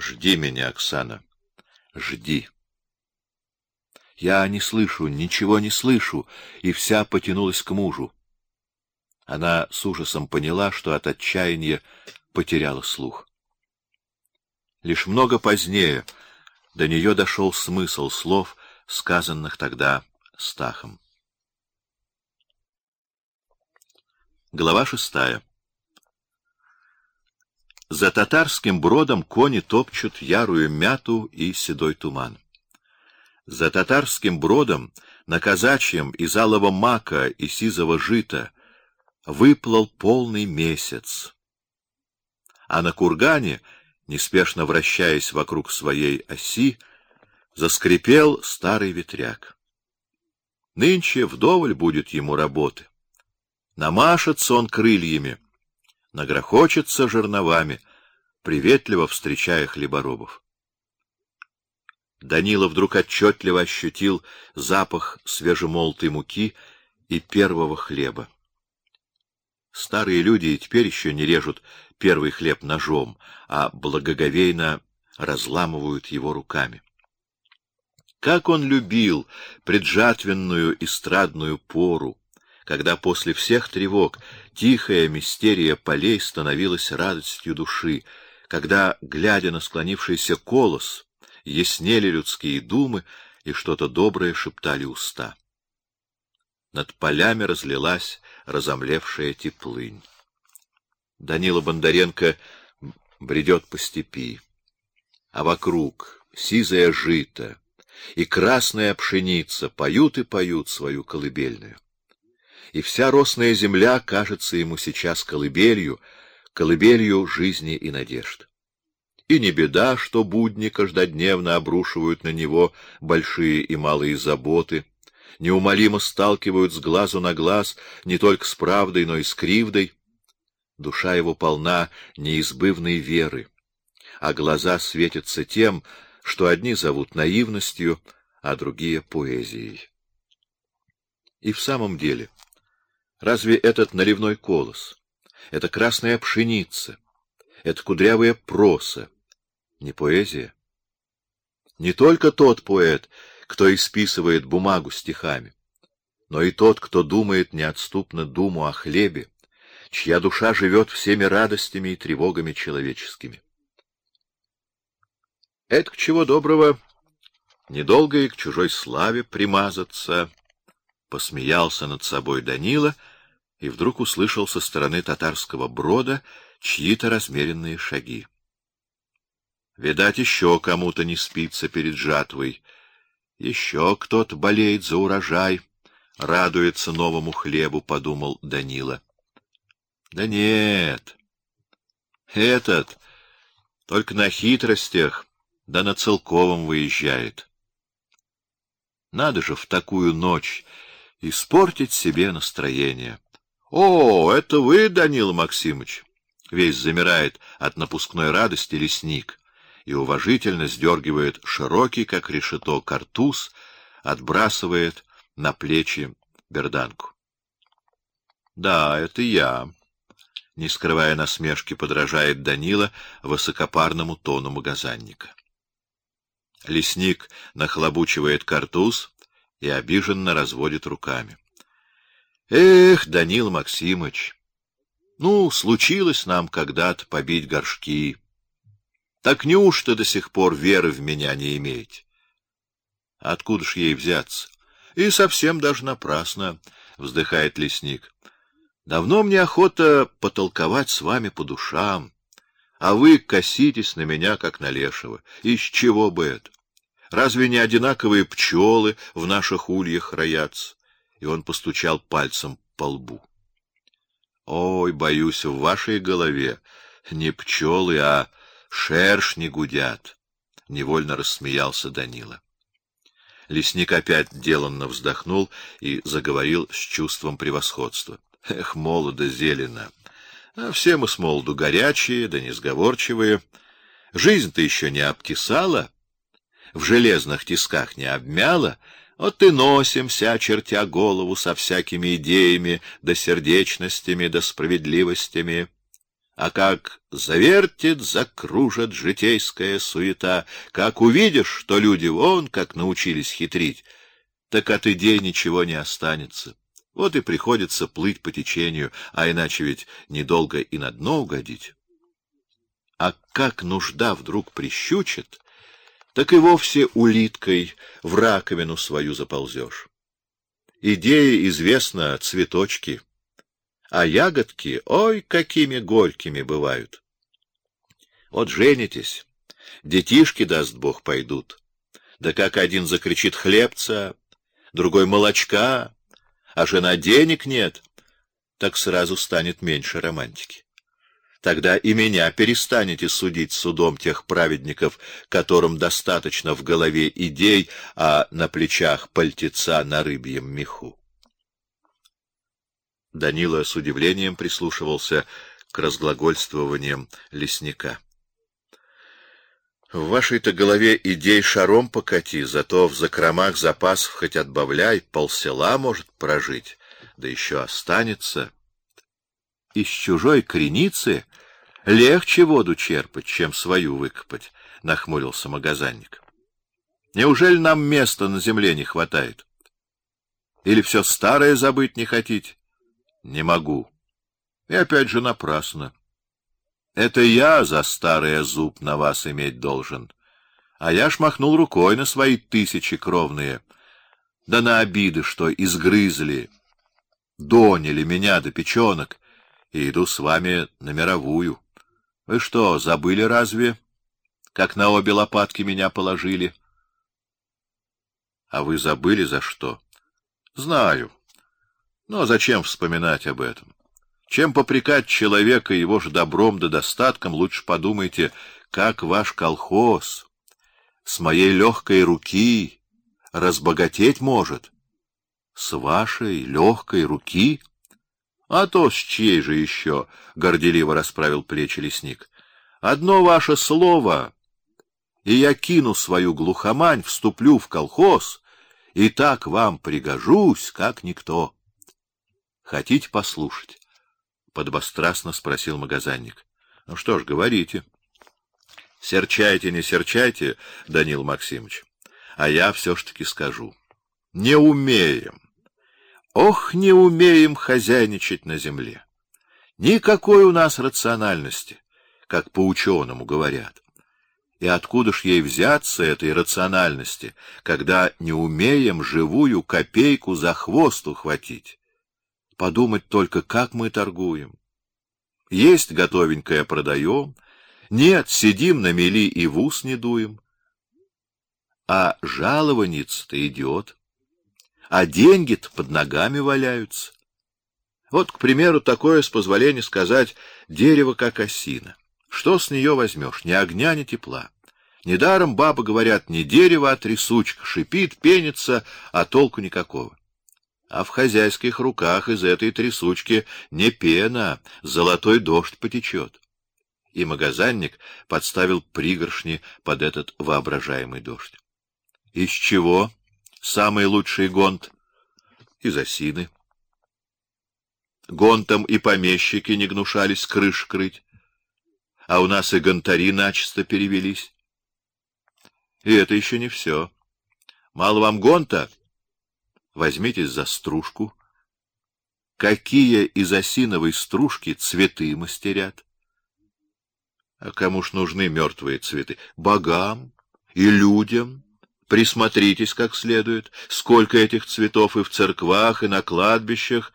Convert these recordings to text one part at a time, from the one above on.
Жди меня, Оксана. Жди. Я не слышу, ничего не слышу, и вся потянулась к мужу. Она с ужасом поняла, что от отчаяния потеряла слух. Лишь много позднее до нее дошел смысл слов, сказанных тогда Стахом. Глава шестая. За татарским бродом кони топчут ярую мяту и седой туман. За татарским бродом на казачьем из алого мака и сизого жита выплыл полный месяц. А на кургане, неспешно вращаясь вокруг своей оси, заскрипел старый ветряк. Нынче вдоволь будет ему работы. Намашется он крыльями, нагрохочется жерновами, приветливо встречая хлеборобов. Данила вдруг отчетливо ощутил запах свежемолотой муки и первого хлеба. Старые люди и теперь еще не режут первый хлеб ножом, а благоговейно разламывают его руками. Как он любил преджатвенную эстрадную пору, когда после всех тревог тихая мистерия полей становилась радостью души, когда, глядя на склонившийся колос, яснели людские думы и что-то доброе шептали уста. Над полями разлилась разомлевшая теплынь. Данила Бондаренко бредет по степи, а вокруг сизая жито и красная пшеница поют и поют свою колыбельную. И вся росная земля кажется ему сейчас колыбелью, колыбелью жизни и надежд. И не беда, что будни каждодневно обрушивают на него большие и малые заботы, неумолимо сталкивают с глазу на глаз не только с правдой, но и с кривдой. Душа его полна неизбывной веры, а глаза светятся тем, что одни зовут наивностью, а другие поэзией. И в самом деле, разве этот наливной колос, эта красная пшеница, эта кудрявая проса не поэзия. Не только тот поэт, кто исписывает бумагу стихами, но и тот, кто думает неотступно думу о хлебе, чья душа живет всеми радостями и тревогами человеческими. Это к чего доброго, недолго и к чужой славе примазаться, посмеялся над собой Данила и вдруг услышал со стороны татарского брода чьи-то размеренные шаги. Видать, еще кому-то не спится перед жатвой. Еще кто-то болеет за урожай, радуется новому хлебу, подумал Данила. Да нет. Этот только на хитростях, да на целковом выезжает. Надо же в такую ночь испортить себе настроение. О, это вы, Данила Максимович. Весь замирает от напускной радости лесник и уважительно сдергивает широкий, как решето, картуз, отбрасывает на плечи берданку. Да, это я. Не скрывая насмешки, подражает Данила высокопарному тону магазинника. Лесник нахлобучивает картуз и обиженно разводит руками. Эх, Данил Максимович, ну, случилось нам когда-то побить горшки. Так неужто до сих пор веры в меня не имеете? Откуда ж ей взяться? И совсем даже напрасно, вздыхает лесник. Давно мне охота потолковать с вами по душам, а вы коситесь на меня как на лешего. Из чего бы это? Разве не одинаковые пчелы в наших ульях роятся? И он постучал пальцем по лбу. Ой, боюсь, в вашей голове не пчелы, а Шершни гудят, невольно рассмеялся Данила. Лесник опять деланно вздохнул и заговорил с чувством превосходства. Эх, молодо зелено. А все мы с молоду горячие, да несговорчивые. Жизнь-то еще не обтесала, в железных тисках не обмяла, вот и носимся, чертя голову со всякими идеями, да сердечностями, да справедливостями. А как завертит, закружит житейская суета, как увидишь, что люди вон как научились хитрить, так от идей ничего не останется. Вот и приходится плыть по течению, а иначе ведь недолго и на дно угодить. А как нужда вдруг прищучит, так и вовсе улиткой в раковину свою заползешь. Идея известна, цветочки, а ягодки, ой, какими горькими бывают. Вот женитесь, детишки, даст Бог, пойдут. Да как один закричит хлебца, другой молочка, а жена денег нет, так сразу станет меньше романтики. Тогда и меня перестанете судить судом тех праведников, которым достаточно в голове идей, а на плечах пальтеца на рыбьем меху. Данила с удивлением прислушивался к разглагольствованиям лесника. В вашей-то голове идей шаром покати, зато в закромах запасов хоть отбавляй, полсела может прожить, да еще останется. Из чужой креницы легче воду черпать, чем свою выкопать, нахмурился магазинник. Неужели нам места на земле не хватает? Или все старое забыть не хотите? Не могу. И опять же напрасно. Это я за старый зуб на вас иметь должен. А я ж махнул рукой на свои тысячи кровные, да на обиды, что изгрызли, доняли меня до печенок, и иду с вами на мировую. Вы что, забыли разве, как на обе лопатки меня положили? А вы забыли за что? Знаю. Но зачем вспоминать об этом? Чем попрекать человека его же добром да достатком, лучше подумайте, как ваш колхоз с моей легкой руки разбогатеть может. С вашей легкой руки? А то с чьей же еще? горделиво расправил плечи лесник. Одно ваше слово, и я кину свою глухомань, вступлю в колхоз, и так вам пригожусь, как никто. Хотите послушать? подбострастно спросил магазинник. Ну что ж, говорите. Серчайте, не серчайте, Данил Максимович. А я все ж таки скажу. Не умеем. Ох, не умеем хозяйничать на земле. Никакой у нас рациональности, как по ученому говорят. И откуда ж ей взяться этой рациональности, когда не умеем живую копейку за хвост ухватить? Подумать только, как мы торгуем. Есть готовенькое продаем, нет, сидим на мели и в ус не дуем. А жалованец-то идет, а деньги-то под ногами валяются. Вот, к примеру, такое, с позволения сказать, дерево как осина. Что с нее возьмешь? Ни огня, ни тепла. Недаром бабы говорят, не дерево, а трясучка, шипит, пенится, а толку никакого а в хозяйских руках из этой трясучки не пена, золотой дождь потечет. И магазинник подставил пригоршни под этот воображаемый дождь. Из чего самый лучший гонт? Из осины. Гонтом и помещики не гнушались крыш крыть, а у нас и гонтари начисто перевелись. И это еще не все. Мало вам гонта? возьмитесь за стружку. Какие из осиновой стружки цветы мастерят? А кому ж нужны мертвые цветы? Богам и людям. Присмотритесь как следует, сколько этих цветов и в церквах, и на кладбищах,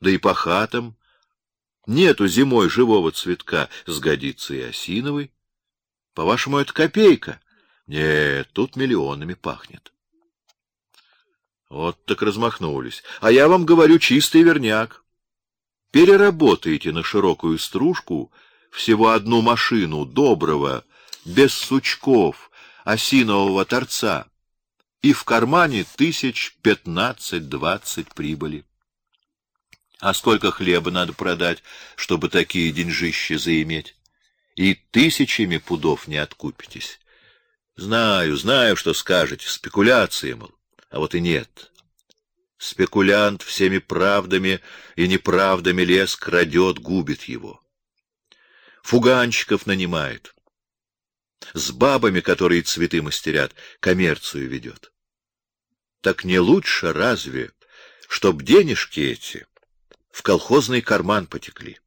да и по хатам. Нету зимой живого цветка, сгодится и осиновый. По-вашему, это копейка? Нет, тут миллионами пахнет. Вот так размахнулись. А я вам говорю чистый верняк. Переработайте на широкую стружку всего одну машину доброго, без сучков, осинового торца, и в кармане тысяч пятнадцать-двадцать прибыли. А сколько хлеба надо продать, чтобы такие деньжищи заиметь? И тысячами пудов не откупитесь. Знаю, знаю, что скажете, спекуляции, мол а вот и нет. Спекулянт всеми правдами и неправдами лес крадет, губит его. фуганщиков нанимает. С бабами, которые цветы мастерят, коммерцию ведет. Так не лучше разве, чтоб денежки эти в колхозный карман потекли?